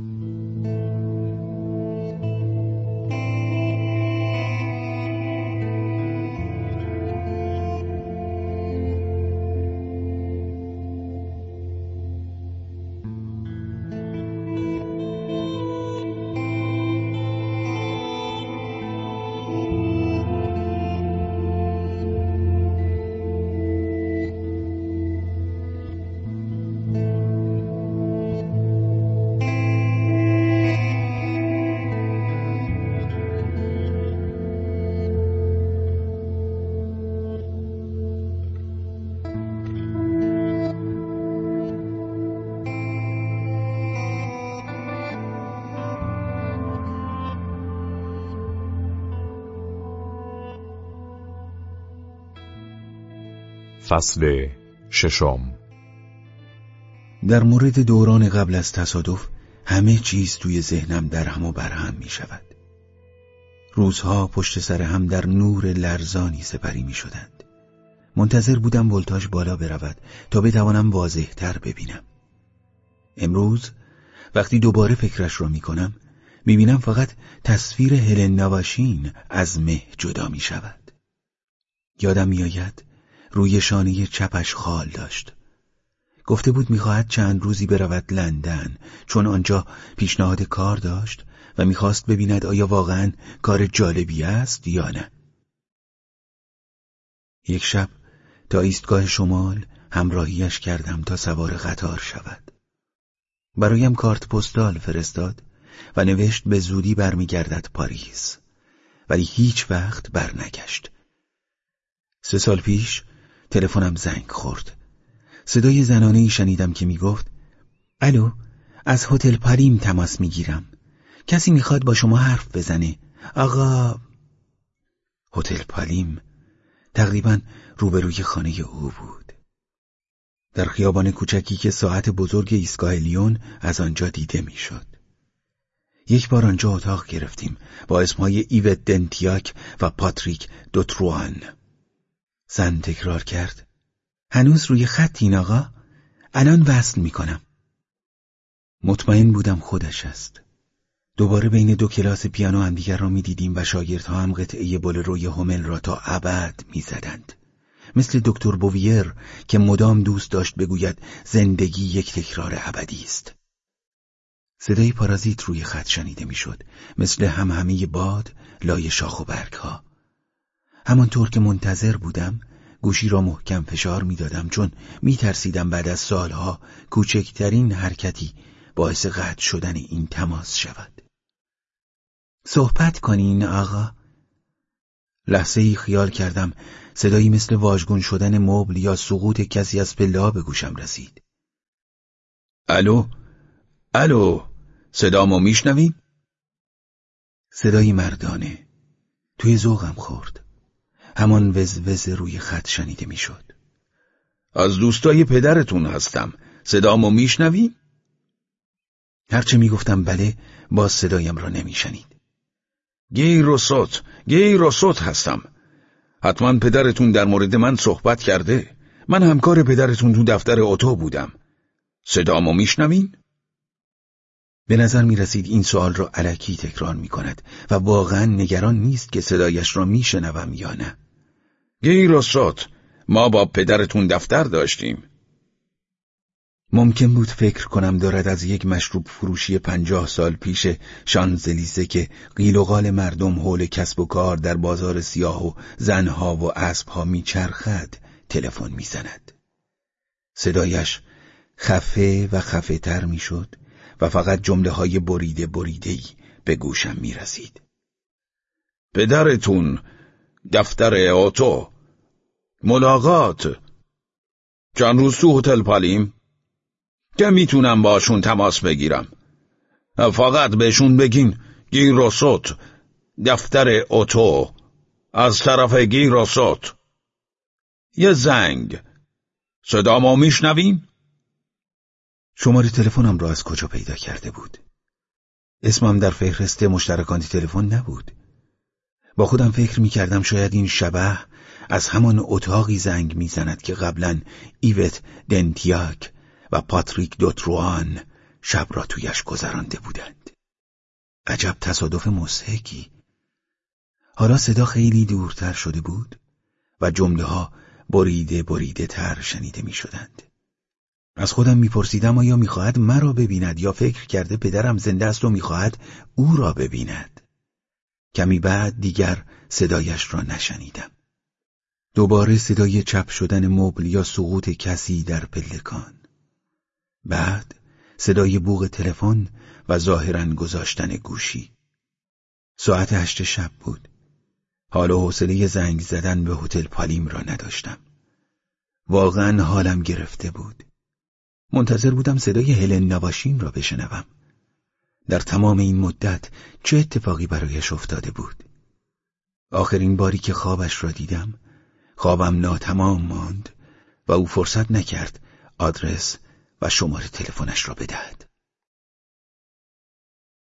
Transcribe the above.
Mm-hmm. فصل ششم. در مورد دوران قبل از تصادف همه چیز توی ذهنم در هم و برهم می شود روزها پشت سر هم در نور لرزانی سپری می شدند منتظر بودم ولتاژ بالا برود تا بتوانم واضح تر ببینم. امروز وقتی دوباره فکرش را می کنم می بینم فقط تصویر هلن نواشین از مه جدا می شود یادم می آید روی شانه چپش خال داشت. گفته بود می‌خواهد چند روزی برود لندن چون آنجا پیشنهاد کار داشت و می‌خواست ببیند آیا واقعا کار جالبی است یا نه. یک شب تا ایستگاه شمال همراهیش کردم تا سوار قطار شود. برایم کارت پستال فرستاد و نوشت به زودی برمیگردد پاریس. ولی هیچ وقت برنگشت. سه سال پیش تلفنم زنگ خورد. صدای زنانه ای شنیدم که می‌گفت الو از هتل پریم تماس می‌گیرم. کسی می‌خواد با شما حرف بزنه. آقا. هتل پالیم تقریبا روبروی خانه او بود. در خیابان کوچکی که ساعت بزرگ ایستگاه لیون از آنجا دیده می‌شد. یک بار آنجا اتاق گرفتیم با اسمهای ایوت دنتیاک و پاتریک دوتروان. زن تکرار کرد. هنوز روی خط این آقا الان وصل می‌کنم. مطمئن بودم خودش است. دوباره بین دو کلاس پیانو همدیگر را می‌دیدیم و شاگردها هم قطعه روی همل را تا ابد می‌زدند. مثل دکتر بوویر که مدام دوست داشت بگوید زندگی یک تکرار ابدی است. صدای پارازیت روی خط شنیده می‌شد. مثل همهمه باد لای شاخ و برگ ها همانطور که منتظر بودم گوشی را محکم فشار می‌دادم چون میترسیدم بعد از سالها کوچکترین حرکتی باعث قطع شدن این تماس شود. صحبت کنین آقا. لحظه ای خیال کردم صدایی مثل واژگون شدن مبل یا سقوط کسی از پله به گوشم رسید. الو؟ الو؟ صدامو میشنوی؟ صدایی مردانه. توی ذوقم خورد. همان وز روی خط شنیده می‌شد. از دوستای پدرتون هستم صدامو میشنوی؟ هرچه می‌گفتم بله باز صدایم را نمیشنید گی روسوت گی روسوت هستم حتما پدرتون در مورد من صحبت کرده من همکار پدرتون تو دفتر اتو بودم صدامو میشنوین؟ به نظر می رسید این سوال را علکی تکرار می کند و واقعا نگران نیست که صدایش را می شنوم یا نه. گیراسات ما با پدرتون دفتر داشتیم. ممکن بود فکر کنم دارد از یک مشروب فروشی پنجاه سال پیش شانزلیزه که قیل و قال مردم حول کسب و کار در بازار سیاه و زنها و اسبها میچرخد تلفن می‌زند. صدایش خفه و خفه تر می‌شد. و فقط جمله های بریده بریدهی به گوشم می رسید. پدرتون دفتر اوتو ملاقات. چند روز تو هتل پالیم؟ که می‌تونم باشون تماس بگیرم. فقط بهشون بگین گیروسوت دفتر اوتو از طرف گیروسوت یه زنگ. صدامو میشنویم شماره تلفنم را از کجا پیدا کرده بود؟ اسمم در فهرست مشترکان تلفن نبود. با خودم فکر می کردم شاید این شبه از همان اتاقی زنگ می‌زند که قبلا ایوت دنتیاک و پاتریک دوتروان شب را تویش گذرانده بودند. عجب تصادف مسحکی. حالا صدا خیلی دورتر شده بود و جمله ها بریده بریده تر شنیده می شدند. از خودم میپرسیدم آیا می‌خواهد مرا ببیند یا فکر کرده پدرم زنده است و می‌خواهد او را ببیند. کمی بعد دیگر صدایش را نشنیدم. دوباره صدای چپ شدن مبل یا سقوط کسی در پلکان. بعد صدای بوغ تلفن و ظاهرا گذاشتن گوشی. ساعت هشت شب بود. حالا حوصله زنگ زدن به هتل پالیم را نداشتم. واقعا حالم گرفته بود. منتظر بودم صدای هلن نواشین را بشنوم. در تمام این مدت چه اتفاقی برایش افتاده بود؟ آخرین باری که خوابش را دیدم خوابم ناتمام ماند و او فرصت نکرد آدرس و شماره تلفنش را بدهد.